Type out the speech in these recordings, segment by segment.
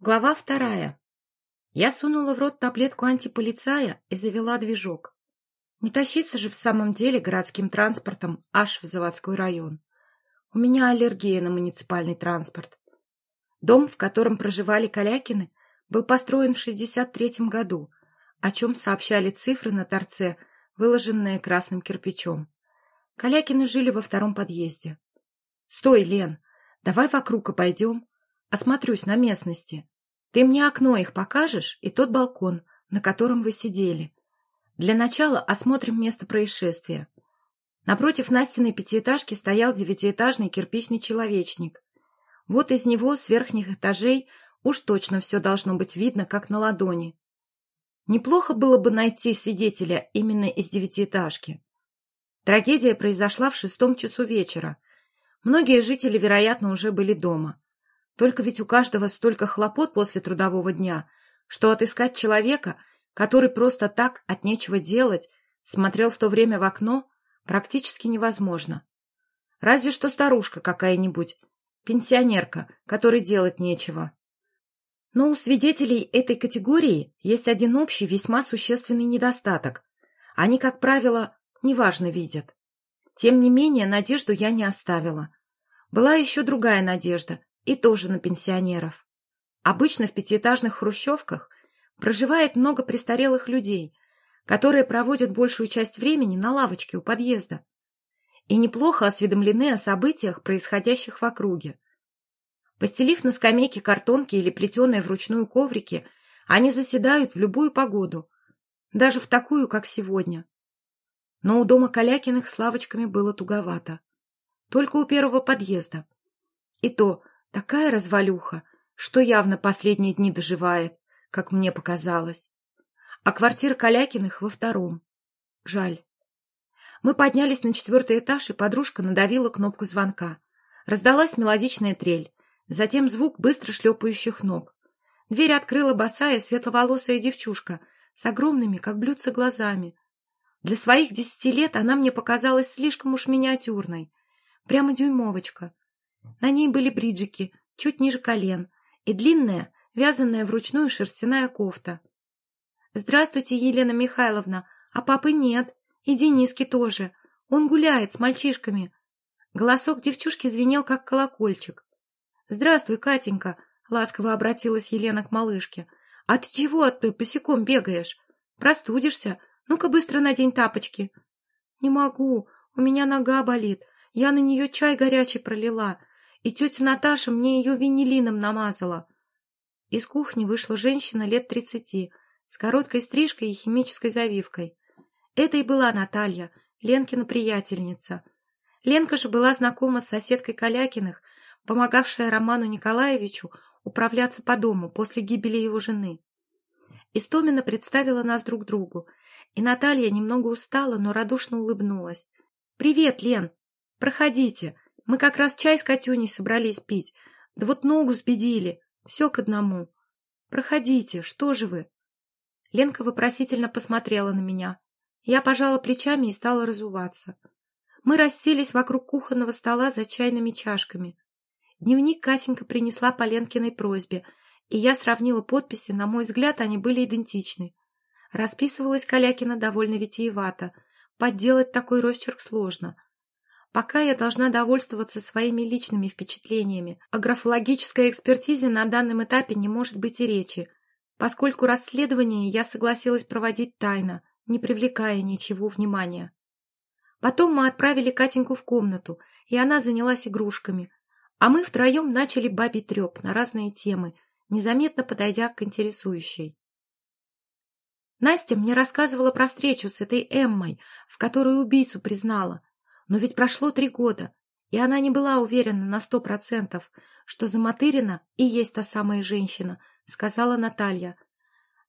Глава вторая. Я сунула в рот таблетку антиполицая и завела движок. Не тащиться же в самом деле городским транспортом аж в заводской район. У меня аллергия на муниципальный транспорт. Дом, в котором проживали Калякины, был построен в 63 году, о чем сообщали цифры на торце, выложенные красным кирпичом. Калякины жили во втором подъезде. — Стой, Лен, давай вокруг обойдем, Осмотрюсь на местности. Ты мне окно их покажешь и тот балкон, на котором вы сидели. Для начала осмотрим место происшествия. Напротив Настиной пятиэтажки стоял девятиэтажный кирпичный человечник. Вот из него с верхних этажей уж точно все должно быть видно, как на ладони. Неплохо было бы найти свидетеля именно из девятиэтажки. Трагедия произошла в шестом часу вечера. Многие жители, вероятно, уже были дома. Только ведь у каждого столько хлопот после трудового дня, что отыскать человека, который просто так, от нечего делать, смотрел в то время в окно, практически невозможно. Разве что старушка какая-нибудь, пенсионерка, которой делать нечего. Но у свидетелей этой категории есть один общий, весьма существенный недостаток. Они, как правило, неважно видят. Тем не менее, надежду я не оставила. Была еще другая надежда, и тоже на пенсионеров. Обычно в пятиэтажных хрущевках проживает много престарелых людей, которые проводят большую часть времени на лавочке у подъезда и неплохо осведомлены о событиях, происходящих в округе. Постелив на скамейке картонки или плетеные вручную коврики, они заседают в любую погоду, даже в такую, как сегодня. Но у дома Калякиных с лавочками было туговато. Только у первого подъезда. И то Такая развалюха, что явно последние дни доживает, как мне показалось. А квартира Калякиных во втором. Жаль. Мы поднялись на четвертый этаж, и подружка надавила кнопку звонка. Раздалась мелодичная трель, затем звук быстро шлепающих ног. Дверь открыла босая светловолосая девчушка с огромными, как блюдца, глазами. Для своих десяти лет она мне показалась слишком уж миниатюрной. Прямо дюймовочка. На ней были бриджики, чуть ниже колен, и длинная, вязаная вручную шерстяная кофта. «Здравствуйте, Елена Михайловна, а папы нет, и Дениски тоже. Он гуляет с мальчишками». Голосок девчушки звенел, как колокольчик. «Здравствуй, Катенька», — ласково обратилась Елена к малышке. «А ты чего ты босиком бегаешь? Простудишься? Ну-ка быстро надень тапочки». «Не могу, у меня нога болит. Я на нее чай горячий пролила и тетя Наташа мне ее винилином намазала. Из кухни вышла женщина лет тридцати, с короткой стрижкой и химической завивкой. Это и была Наталья, Ленкина приятельница. Ленка же была знакома с соседкой Калякиных, помогавшая Роману Николаевичу управляться по дому после гибели его жены. Истомина представила нас друг другу, и Наталья немного устала, но радушно улыбнулась. «Привет, Лен! Проходите!» Мы как раз чай с Катюней собрались пить. Да вот ногу сбедили. Все к одному. Проходите, что же вы? Ленка вопросительно посмотрела на меня. Я пожала плечами и стала разуваться. Мы расселись вокруг кухонного стола за чайными чашками. Дневник Катенька принесла по Ленкиной просьбе, и я сравнила подписи, на мой взгляд, они были идентичны. Расписывалась Калякина довольно витиевато. Подделать такой росчерк сложно — Пока я должна довольствоваться своими личными впечатлениями. О графологической экспертизе на данном этапе не может быть и речи, поскольку расследование я согласилась проводить тайно, не привлекая ничего внимания. Потом мы отправили Катеньку в комнату, и она занялась игрушками, а мы втроем начали бабий треп на разные темы, незаметно подойдя к интересующей. Настя мне рассказывала про встречу с этой Эммой, в которой убийцу признала, но ведь прошло три года, и она не была уверена на сто процентов, что Заматырина и есть та самая женщина, сказала Наталья.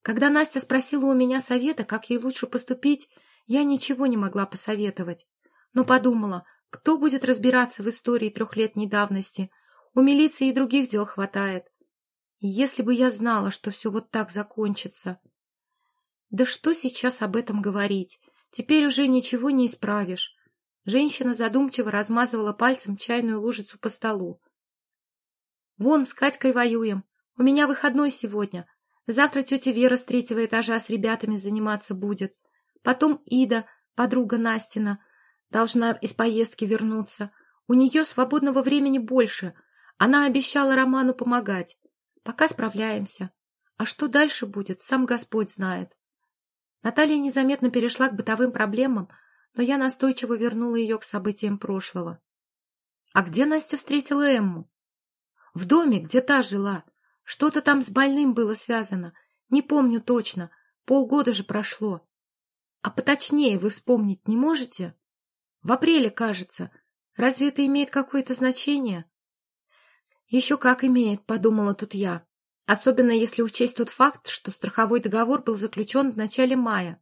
Когда Настя спросила у меня совета, как ей лучше поступить, я ничего не могла посоветовать. Но подумала, кто будет разбираться в истории трехлетней давности? У милиции и других дел хватает. если бы я знала, что все вот так закончится... Да что сейчас об этом говорить? Теперь уже ничего не исправишь. Женщина задумчиво размазывала пальцем чайную лужицу по столу. «Вон, с Катькой воюем. У меня выходной сегодня. Завтра тетя Вера с третьего этажа с ребятами заниматься будет. Потом Ида, подруга Настина, должна из поездки вернуться. У нее свободного времени больше. Она обещала Роману помогать. Пока справляемся. А что дальше будет, сам Господь знает. Наталья незаметно перешла к бытовым проблемам, но я настойчиво вернула ее к событиям прошлого. А где Настя встретила Эмму? В доме, где та жила. Что-то там с больным было связано. Не помню точно. Полгода же прошло. А поточнее вы вспомнить не можете? В апреле, кажется. Разве это имеет какое-то значение? Еще как имеет, подумала тут я. Особенно если учесть тот факт, что страховой договор был заключен в начале мая,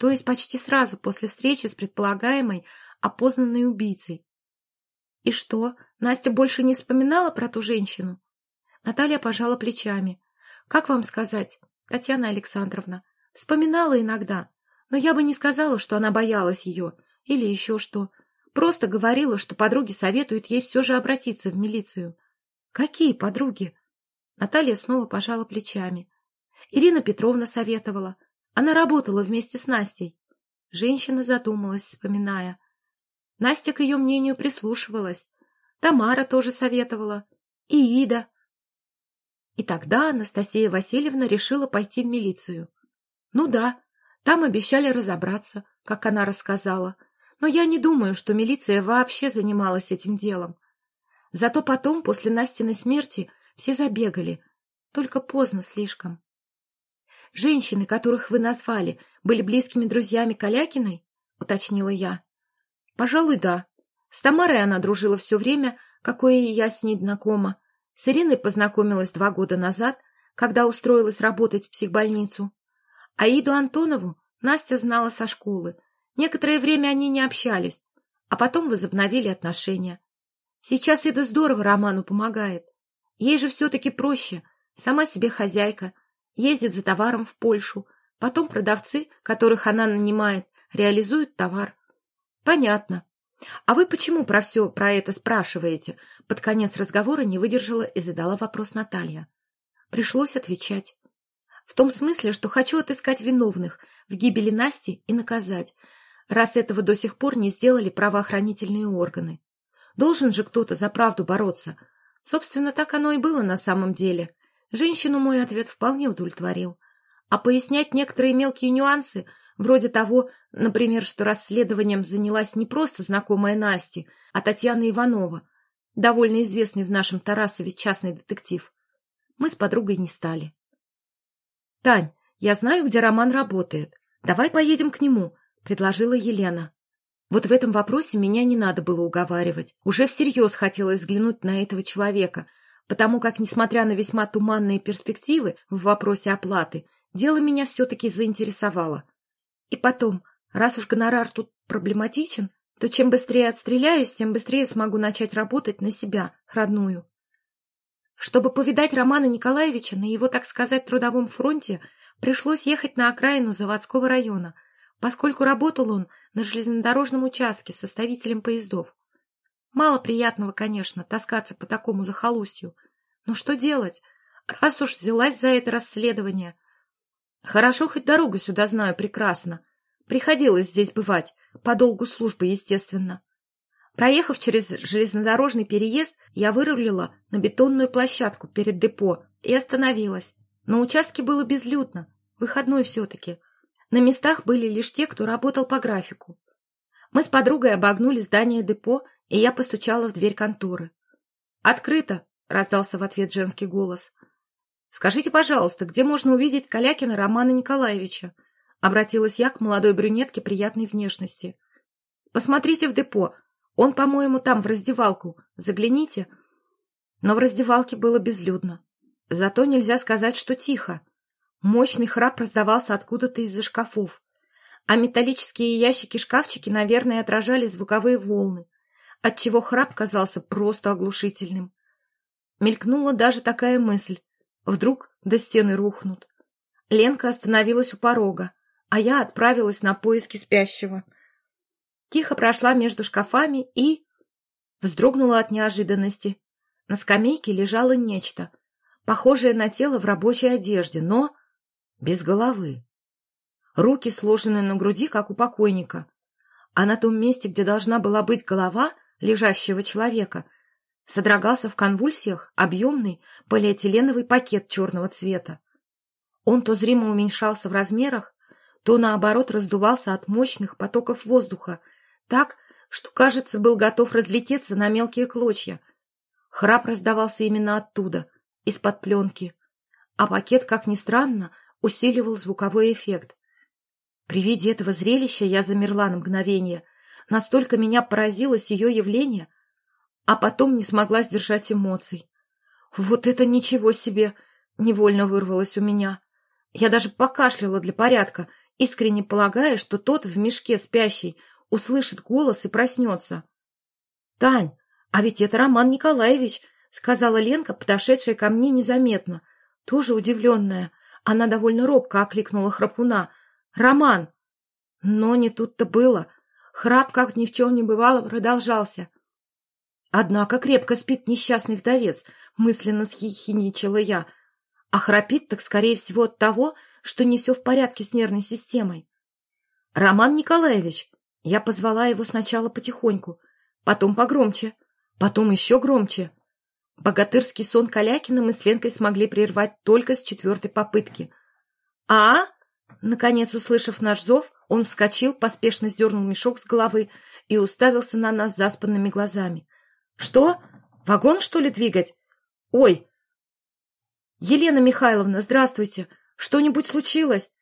то есть почти сразу после встречи с предполагаемой опознанной убийцей. И что, Настя больше не вспоминала про ту женщину? Наталья пожала плечами. Как вам сказать, Татьяна Александровна, вспоминала иногда, но я бы не сказала, что она боялась ее или еще что. Просто говорила, что подруги советуют ей все же обратиться в милицию. Какие подруги? Наталья снова пожала плечами. Ирина Петровна советовала. Она работала вместе с Настей. Женщина задумалась, вспоминая. Настя к ее мнению прислушивалась. Тамара тоже советовала. И Ида. И тогда Анастасия Васильевна решила пойти в милицию. Ну да, там обещали разобраться, как она рассказала. Но я не думаю, что милиция вообще занималась этим делом. Зато потом, после Настиной смерти, все забегали, только поздно слишком. Женщины, которых вы назвали, были близкими друзьями Калякиной? Уточнила я. Пожалуй, да. С Тамарой она дружила все время, какое и я с ней знакома. С Ириной познакомилась два года назад, когда устроилась работать в психбольницу. А Иду Антонову Настя знала со школы. Некоторое время они не общались, а потом возобновили отношения. Сейчас Ида здорово Роману помогает. Ей же все-таки проще. Сама себе хозяйка. Ездит за товаром в Польшу. Потом продавцы, которых она нанимает, реализуют товар. Понятно. А вы почему про все про это спрашиваете? Под конец разговора не выдержала и задала вопрос Наталья. Пришлось отвечать. В том смысле, что хочу отыскать виновных в гибели Насти и наказать, раз этого до сих пор не сделали правоохранительные органы. Должен же кто-то за правду бороться, Собственно, так оно и было на самом деле. Женщину мой ответ вполне удовлетворил. А пояснять некоторые мелкие нюансы, вроде того, например, что расследованием занялась не просто знакомая Насти, а Татьяна Иванова, довольно известный в нашем Тарасове частный детектив, мы с подругой не стали. — Тань, я знаю, где Роман работает. Давай поедем к нему, — предложила Елена. Вот в этом вопросе меня не надо было уговаривать. Уже всерьез хотелось взглянуть на этого человека, потому как, несмотря на весьма туманные перспективы в вопросе оплаты, дело меня все-таки заинтересовало. И потом, раз уж гонорар тут проблематичен, то чем быстрее отстреляюсь, тем быстрее смогу начать работать на себя, родную. Чтобы повидать Романа Николаевича на его, так сказать, трудовом фронте, пришлось ехать на окраину заводского района – поскольку работал он на железнодорожном участке составителем поездов. Мало приятного, конечно, таскаться по такому захолустью. Но что делать, раз уж взялась за это расследование? Хорошо, хоть дорогу сюда знаю прекрасно. Приходилось здесь бывать, по долгу службы, естественно. Проехав через железнодорожный переезд, я вырулила на бетонную площадку перед депо и остановилась. На участке было безлюдно, выходной все-таки — на местах были лишь те, кто работал по графику. Мы с подругой обогнули здание депо, и я постучала в дверь конторы. «Открыто!» — раздался в ответ женский голос. «Скажите, пожалуйста, где можно увидеть Калякина Романа Николаевича?» — обратилась я к молодой брюнетке приятной внешности. «Посмотрите в депо. Он, по-моему, там, в раздевалку. Загляните». Но в раздевалке было безлюдно. Зато нельзя сказать, что тихо. Мощный храп раздавался откуда-то из-за шкафов, а металлические ящики-шкафчики, наверное, отражали звуковые волны, отчего храп казался просто оглушительным. Мелькнула даже такая мысль. Вдруг до стены рухнут. Ленка остановилась у порога, а я отправилась на поиски спящего. Тихо прошла между шкафами и... Вздрогнула от неожиданности. На скамейке лежало нечто, похожая на тело в рабочей одежде, но без головы. Руки сложены на груди, как у покойника, а на том месте, где должна была быть голова лежащего человека, содрогался в конвульсиях объемный полиэтиленовый пакет черного цвета. Он то зримо уменьшался в размерах, то, наоборот, раздувался от мощных потоков воздуха, так, что, кажется, был готов разлететься на мелкие клочья. Храп раздавался именно оттуда, из-под пленки, а пакет, как ни странно, усиливал звуковой эффект. При виде этого зрелища я замерла на мгновение, настолько меня поразилось ее явление, а потом не смогла сдержать эмоций. «Вот это ничего себе!» — невольно вырвалось у меня. Я даже покашляла для порядка, искренне полагая, что тот в мешке спящий услышит голос и проснется. — Тань, а ведь это Роман Николаевич, — сказала Ленка, подошедшая ко мне незаметно, тоже удивленная. Она довольно робко окликнула храпуна. — Роман! Но не тут-то было. Храп, как ни в чем не бывало, продолжался. Однако крепко спит несчастный вдовец, мысленно схихиничала я. А храпит так, скорее всего, от того, что не все в порядке с нервной системой. — Роман Николаевич! Я позвала его сначала потихоньку, потом погромче, потом еще громче. Богатырский сон Калякина мы с Ленкой смогли прервать только с четвертой попытки. «А?» Наконец, услышав наш зов, он вскочил, поспешно сдернул мешок с головы и уставился на нас заспанными глазами. «Что? Вагон, что ли, двигать? Ой! Елена Михайловна, здравствуйте! Что-нибудь случилось?»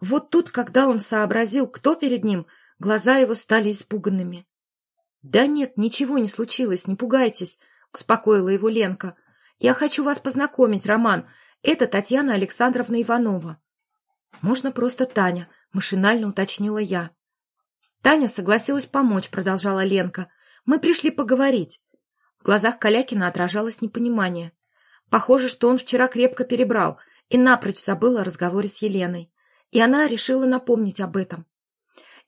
Вот тут, когда он сообразил, кто перед ним, глаза его стали испуганными. «Да нет, ничего не случилось, не пугайтесь», — успокоила его Ленка. «Я хочу вас познакомить, Роман. Это Татьяна Александровна Иванова». «Можно просто Таня», — машинально уточнила я. «Таня согласилась помочь», — продолжала Ленка. «Мы пришли поговорить». В глазах Калякина отражалось непонимание. Похоже, что он вчера крепко перебрал и напрочь забыл о разговоре с Еленой. И она решила напомнить об этом.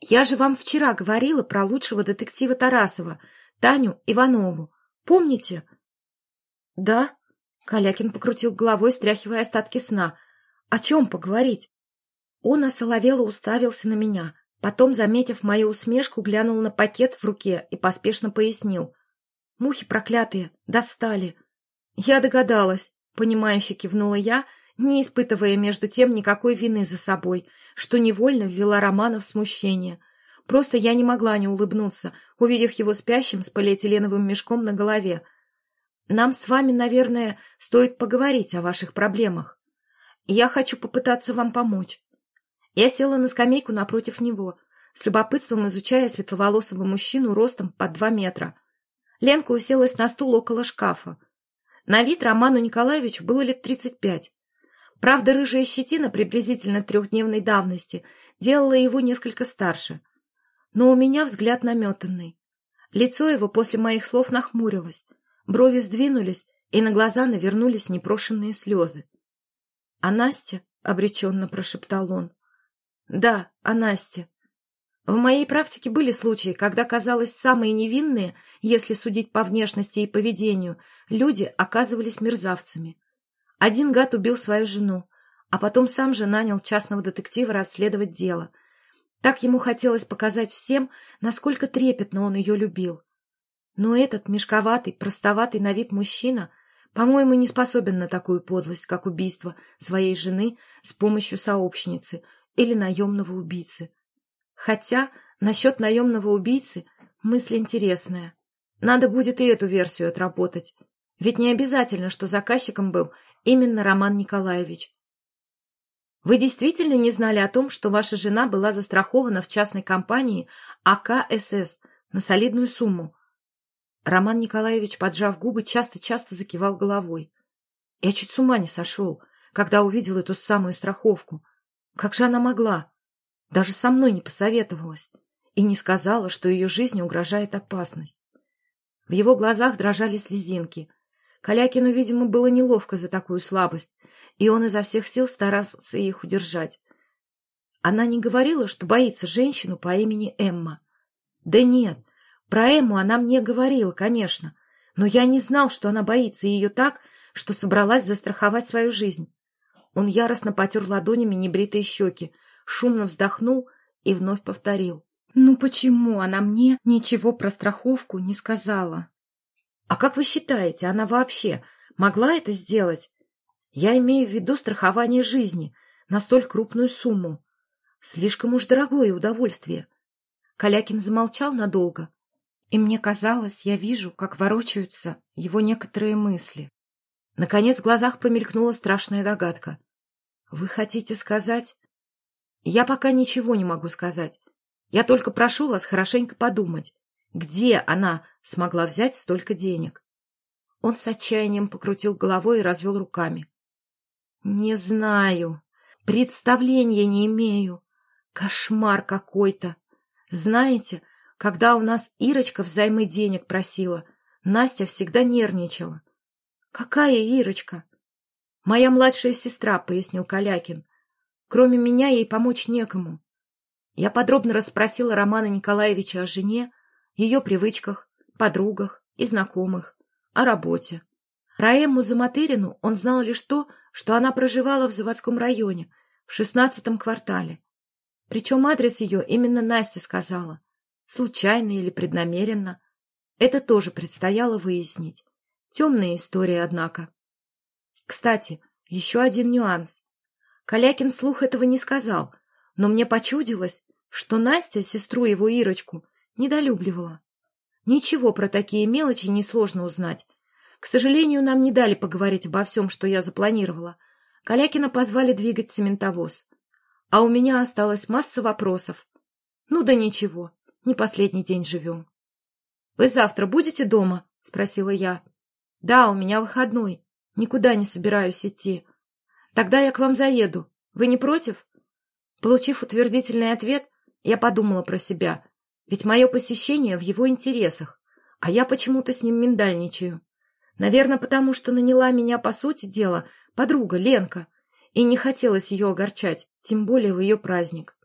«Я же вам вчера говорила про лучшего детектива Тарасова, Таню Иванову. Помните?» «Да», — Калякин покрутил головой, стряхивая остатки сна. «О чем поговорить?» Он осоловело уставился на меня, потом, заметив мою усмешку, глянул на пакет в руке и поспешно пояснил. «Мухи проклятые, достали!» «Я догадалась», — понимающе кивнула я, не испытывая между тем никакой вины за собой, что невольно ввела Романа в смущение. Просто я не могла не улыбнуться, увидев его спящим с полиэтиленовым мешком на голове. «Нам с вами, наверное, стоит поговорить о ваших проблемах. Я хочу попытаться вам помочь. Я села на скамейку напротив него, с любопытством изучая светловолосого мужчину ростом под два метра. Ленка уселась на стул около шкафа. На вид Роману Николаевичу было лет тридцать пять. Правда, рыжая щетина приблизительно трехдневной давности делала его несколько старше. Но у меня взгляд наметанный. Лицо его после моих слов нахмурилось, брови сдвинулись, и на глаза навернулись непрошенные слезы. — А Настя? — обреченно прошептал он. Да, о Насте. В моей практике были случаи, когда, казалось, самые невинные, если судить по внешности и поведению, люди оказывались мерзавцами. Один гад убил свою жену, а потом сам же нанял частного детектива расследовать дело. Так ему хотелось показать всем, насколько трепетно он ее любил. Но этот мешковатый, простоватый на вид мужчина, по-моему, не способен на такую подлость, как убийство своей жены с помощью сообщницы — или наемного убийцы. Хотя насчет наемного убийцы мысль интересная. Надо будет и эту версию отработать. Ведь не обязательно, что заказчиком был именно Роман Николаевич. Вы действительно не знали о том, что ваша жена была застрахована в частной компании АКСС на солидную сумму? Роман Николаевич, поджав губы, часто-часто закивал головой. Я чуть с ума не сошел, когда увидел эту самую страховку — как же она могла? Даже со мной не посоветовалась и не сказала, что ее жизни угрожает опасность. В его глазах дрожали слезинки. Калякину, видимо, было неловко за такую слабость, и он изо всех сил старался их удержать. Она не говорила, что боится женщину по имени Эмма. Да нет, про Эмму она мне говорила, конечно, но я не знал, что она боится ее так, что собралась застраховать свою жизнь. Он яростно потер ладонями небритые щеки, шумно вздохнул и вновь повторил. «Ну почему она мне ничего про страховку не сказала?» «А как вы считаете, она вообще могла это сделать? Я имею в виду страхование жизни на столь крупную сумму. Слишком уж дорогое удовольствие». Калякин замолчал надолго, и мне казалось, я вижу, как ворочаются его некоторые мысли. Наконец в глазах промелькнула страшная догадка. «Вы хотите сказать...» «Я пока ничего не могу сказать. Я только прошу вас хорошенько подумать, где она смогла взять столько денег?» Он с отчаянием покрутил головой и развел руками. «Не знаю. Представления не имею. Кошмар какой-то. Знаете, когда у нас Ирочка взаймы денег просила, Настя всегда нервничала. «Какая Ирочка?» «Моя младшая сестра», — пояснил Калякин. «Кроме меня ей помочь некому». Я подробно расспросила Романа Николаевича о жене, ее привычках, подругах и знакомых, о работе. Про Эмму Заматырину он знал лишь то, что она проживала в заводском районе, в шестнадцатом квартале. Причем адрес ее именно Настя сказала. Случайно или преднамеренно. Это тоже предстояло выяснить. Темная история, однако. Кстати, еще один нюанс. Калякин слух этого не сказал, но мне почудилось, что Настя, сестру его Ирочку, недолюбливала. Ничего про такие мелочи несложно узнать. К сожалению, нам не дали поговорить обо всем, что я запланировала. Калякина позвали двигать цементовоз. А у меня осталась масса вопросов. Ну да ничего, не последний день живем. — Вы завтра будете дома? — спросила я. — Да, у меня выходной. Никуда не собираюсь идти. Тогда я к вам заеду. Вы не против? Получив утвердительный ответ, я подумала про себя. Ведь мое посещение в его интересах, а я почему-то с ним миндальничаю. Наверное, потому что наняла меня, по сути дела, подруга Ленка, и не хотелось ее огорчать, тем более в ее праздник.